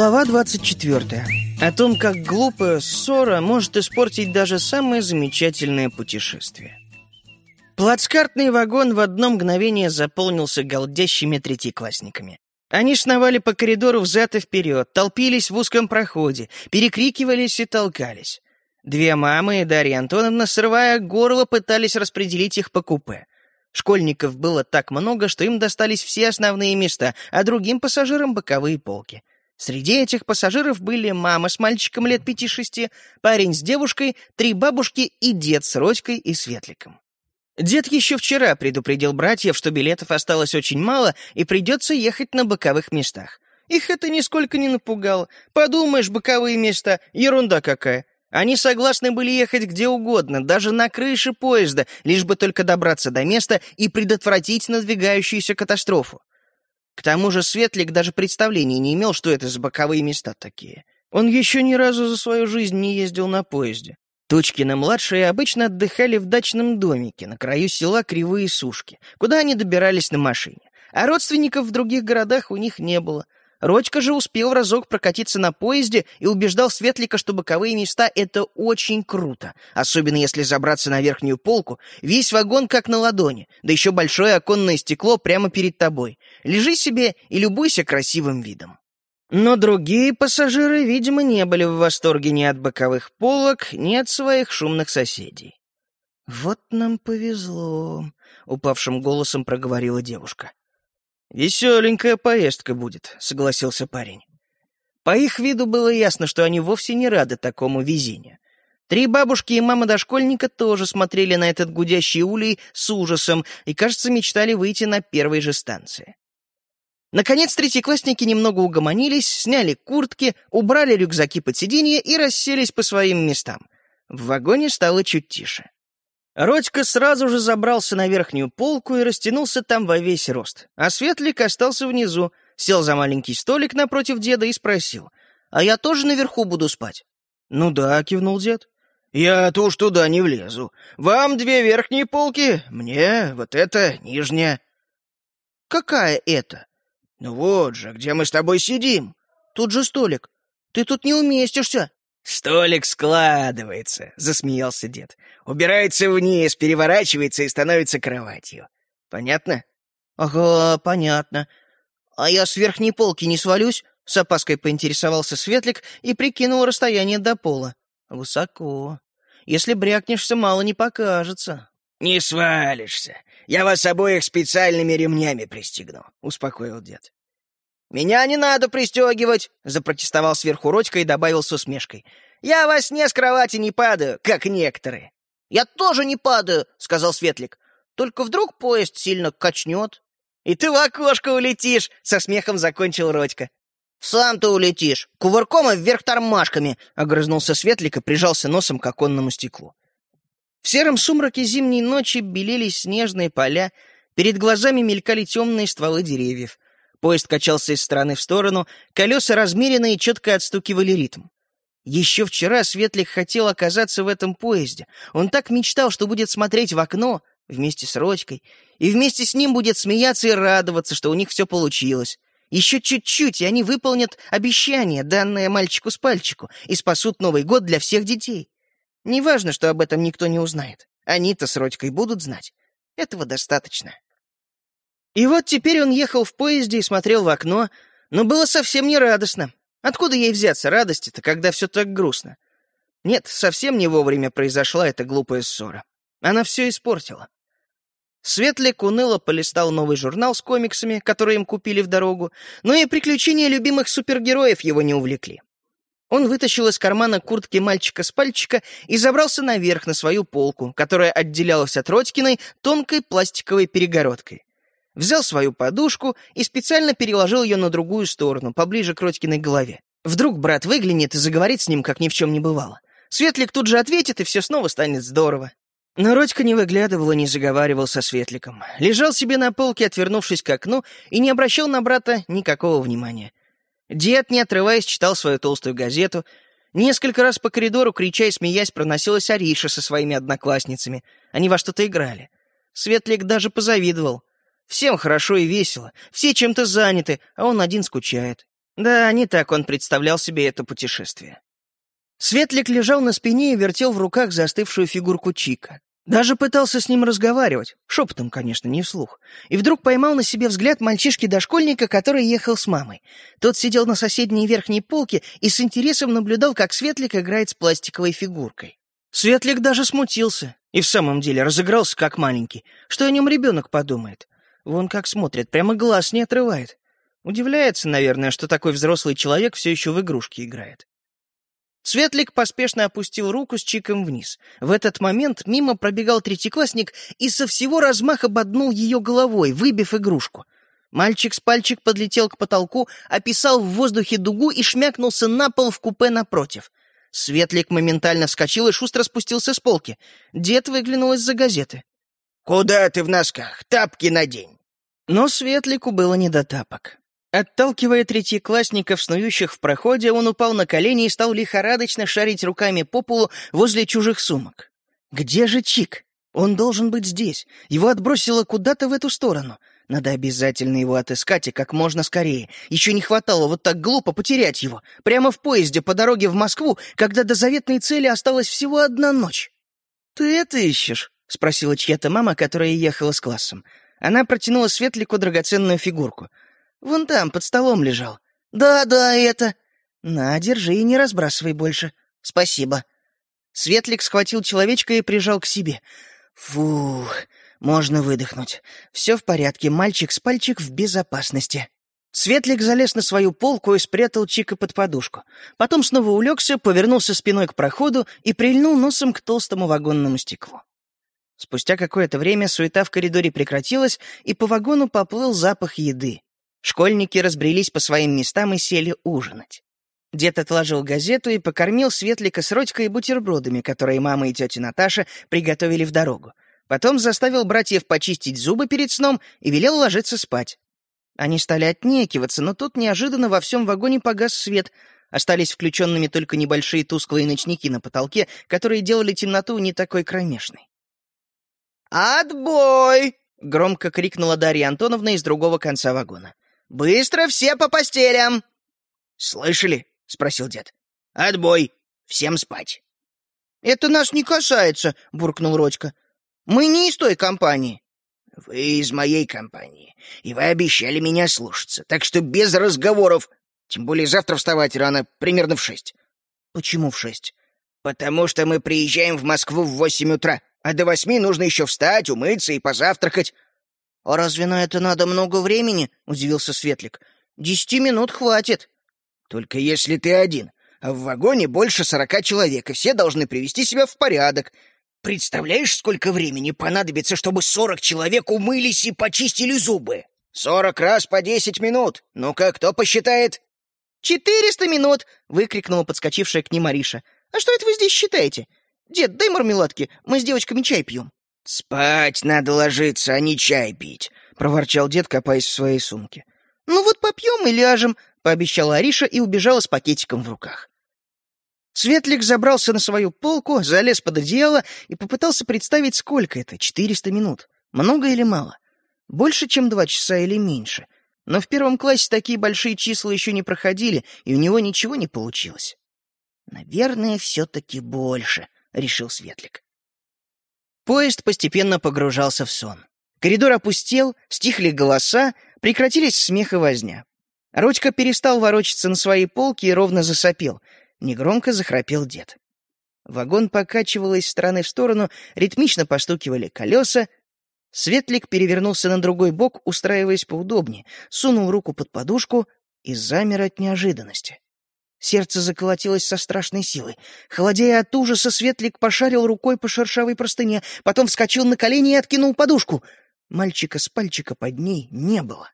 Глава 24. О том, как глупая ссора может испортить даже самое замечательное путешествие. Плацкартный вагон в одно мгновение заполнился голдящими третьеклассниками. Они сновали по коридору взад и вперед, толпились в узком проходе, перекрикивались и толкались. Две мамы и Дарья Антоновна, срывая горло, пытались распределить их по купе. Школьников было так много, что им достались все основные места, а другим пассажирам — боковые полки. Среди этих пассажиров были мама с мальчиком лет пяти-шести, парень с девушкой, три бабушки и дед с Родькой и Светликом. Дед еще вчера предупредил братьев, что билетов осталось очень мало и придется ехать на боковых местах. Их это нисколько не напугало. Подумаешь, боковые места, ерунда какая. Они согласны были ехать где угодно, даже на крыше поезда, лишь бы только добраться до места и предотвратить надвигающуюся катастрофу. К тому же Светлик даже представления не имел, что это за боковые места такие. Он еще ни разу за свою жизнь не ездил на поезде. Тучкины-младшие обычно отдыхали в дачном домике на краю села Кривые Сушки, куда они добирались на машине. А родственников в других городах у них не было — Родька же успел разок прокатиться на поезде и убеждал Светлика, что боковые места — это очень круто, особенно если забраться на верхнюю полку, весь вагон как на ладони, да еще большое оконное стекло прямо перед тобой. Лежи себе и любуйся красивым видом. Но другие пассажиры, видимо, не были в восторге ни от боковых полок, ни от своих шумных соседей. «Вот нам повезло», — упавшим голосом проговорила девушка. «Веселенькая поездка будет», — согласился парень. По их виду было ясно, что они вовсе не рады такому везению. Три бабушки и мама дошкольника тоже смотрели на этот гудящий улей с ужасом и, кажется, мечтали выйти на первой же станции. Наконец, третьеклассники немного угомонились, сняли куртки, убрали рюкзаки под сиденье и расселись по своим местам. В вагоне стало чуть тише. Родька сразу же забрался на верхнюю полку и растянулся там во весь рост, а Светлик остался внизу, сел за маленький столик напротив деда и спросил, «А я тоже наверху буду спать?» «Ну да», — кивнул дед. «Я-то уж туда не влезу. Вам две верхние полки, мне вот эта нижняя». «Какая это?» «Ну вот же, где мы с тобой сидим». «Тут же столик. Ты тут не уместишься». «Столик складывается», — засмеялся дед. «Убирается вниз, переворачивается и становится кроватью. Понятно?» «Ага, понятно. А я с верхней полки не свалюсь?» С опаской поинтересовался Светлик и прикинул расстояние до пола. «Высоко. Если брякнешься, мало не покажется». «Не свалишься. Я вас обоих специальными ремнями пристегну», — успокоил дед. «Меня не надо пристегивать!» — запротестовал сверху Родька и добавил с усмешкой. «Я во сне с кровати не падаю, как некоторые». «Я тоже не падаю!» — сказал Светлик. «Только вдруг поезд сильно качнет». «И ты в окошко улетишь!» — со смехом закончил Родька. «Сам ты улетишь! Кувырком и вверх тормашками!» — огрызнулся Светлик и прижался носом к оконному стеклу. В сером сумраке зимней ночи белелись снежные поля, перед глазами мелькали темные стволы деревьев — Поезд качался из стороны в сторону, колеса размеренно и четко отстукивали ритм. Еще вчера Светлик хотел оказаться в этом поезде. Он так мечтал, что будет смотреть в окно вместе с Родькой, и вместе с ним будет смеяться и радоваться, что у них все получилось. Еще чуть-чуть, и они выполнят обещание, данное мальчику с пальчику, и спасут Новый год для всех детей. Неважно, что об этом никто не узнает. Они-то с Родькой будут знать. Этого достаточно. И вот теперь он ехал в поезде и смотрел в окно, но было совсем не радостно. Откуда ей взяться радости-то, когда все так грустно? Нет, совсем не вовремя произошла эта глупая ссора. Она все испортила. Светлик уныло полистал новый журнал с комиксами, которые им купили в дорогу, но и приключения любимых супергероев его не увлекли. Он вытащил из кармана куртки мальчика с пальчика и забрался наверх на свою полку, которая отделялась от Родькиной тонкой пластиковой перегородкой взял свою подушку и специально переложил ее на другую сторону, поближе к Родькиной голове. Вдруг брат выглянет и заговорит с ним, как ни в чем не бывало. Светлик тут же ответит, и все снова станет здорово. Но Родька не выглядывал и не заговаривал со Светликом. Лежал себе на полке, отвернувшись к окну, и не обращал на брата никакого внимания. Дед, не отрываясь, читал свою толстую газету. Несколько раз по коридору, крича и смеясь, проносилась Ариша со своими одноклассницами. Они во что-то играли. Светлик даже позавидовал. Всем хорошо и весело, все чем-то заняты, а он один скучает. Да, не так он представлял себе это путешествие. Светлик лежал на спине и вертел в руках застывшую фигурку Чика. Даже пытался с ним разговаривать, шепотом, конечно, не вслух. И вдруг поймал на себе взгляд мальчишки-дошкольника, который ехал с мамой. Тот сидел на соседней верхней полке и с интересом наблюдал, как Светлик играет с пластиковой фигуркой. Светлик даже смутился. И в самом деле разыгрался как маленький. Что о нем ребенок подумает? Вон как смотрит, прямо глаз не отрывает. Удивляется, наверное, что такой взрослый человек все еще в игрушки играет. Светлик поспешно опустил руку с чиком вниз. В этот момент мимо пробегал третьеклассник и со всего размаха боднул ее головой, выбив игрушку. Мальчик с пальчик подлетел к потолку, описал в воздухе дугу и шмякнулся на пол в купе напротив. Светлик моментально вскочил и шустро спустился с полки. Дед выглянул из-за газеты. «Куда ты в носках? Тапки надень!» Но Светлику было не до тапок. Отталкивая третьеклассников, снующих в проходе, он упал на колени и стал лихорадочно шарить руками по полу возле чужих сумок. «Где же Чик? Он должен быть здесь. Его отбросило куда-то в эту сторону. Надо обязательно его отыскать и как можно скорее. Еще не хватало вот так глупо потерять его. Прямо в поезде по дороге в Москву, когда до заветной цели осталась всего одна ночь. «Ты это ищешь?» — спросила чья-то мама, которая ехала с классом. Она протянула Светлику драгоценную фигурку — Вон там, под столом лежал. Да-да, это. На, держи и не разбрасывай больше. Спасибо. Светлик схватил человечка и прижал к себе. Фух, можно выдохнуть. Все в порядке, мальчик с пальчик в безопасности. Светлик залез на свою полку и спрятал Чика под подушку. Потом снова улегся, повернулся спиной к проходу и прильнул носом к толстому вагонному стеклу. Спустя какое-то время суета в коридоре прекратилась, и по вагону поплыл запах еды. Школьники разбрелись по своим местам и сели ужинать. Дед отложил газету и покормил Светлика с Родькой бутербродами, которые мама и тетя Наташа приготовили в дорогу. Потом заставил братьев почистить зубы перед сном и велел ложиться спать. Они стали отнекиваться, но тут неожиданно во всем вагоне погас свет. Остались включенными только небольшие тусклые ночники на потолке, которые делали темноту не такой кромешной. «Отбой!» — громко крикнула Дарья Антоновна из другого конца вагона. Быстро все по постелям!» «Слышали?» — спросил дед. «Отбой! Всем спать!» «Это нас не касается!» — буркнул Родька. «Мы не из той компании!» «Вы из моей компании, и вы обещали меня слушаться, так что без разговоров, тем более завтра вставать рано, примерно в шесть». «Почему в шесть?» «Потому что мы приезжаем в Москву в восемь утра, а до восьми нужно еще встать, умыться и позавтракать. «А разве на это надо много времени?» — удивился Светлик. «Десяти минут хватит». «Только если ты один, а в вагоне больше сорока человек, и все должны привести себя в порядок. Представляешь, сколько времени понадобится, чтобы сорок человек умылись и почистили зубы? Сорок раз по десять минут. Ну-ка, кто посчитает?» «Четыреста минут!» — выкрикнула подскочившая к ним Ариша. «А что это вы здесь считаете? Дед, дай мармеладки, мы с девочками чай пьем». «Спать надо ложиться, а не чай пить», — проворчал дед, копаясь в своей сумке. «Ну вот попьем и ляжем», — пообещала Ариша и убежала с пакетиком в руках. Светлик забрался на свою полку, залез под одеяло и попытался представить, сколько это — четыреста минут. Много или мало? Больше, чем два часа или меньше? Но в первом классе такие большие числа еще не проходили, и у него ничего не получилось. «Наверное, все-таки больше», — решил Светлик. Поезд постепенно погружался в сон. Коридор опустел, стихли голоса, прекратились смех и возня. Родька перестал ворочаться на своей полке и ровно засопел. Негромко захрапел дед. Вагон покачивал из стороны в сторону, ритмично постукивали колеса. Светлик перевернулся на другой бок, устраиваясь поудобнее, сунул руку под подушку и замер от неожиданности. Сердце заколотилось со страшной силой. Холодея от ужаса, Светлик пошарил рукой по шершавой простыне, потом вскочил на колени и откинул подушку. Мальчика с пальчика под ней не было.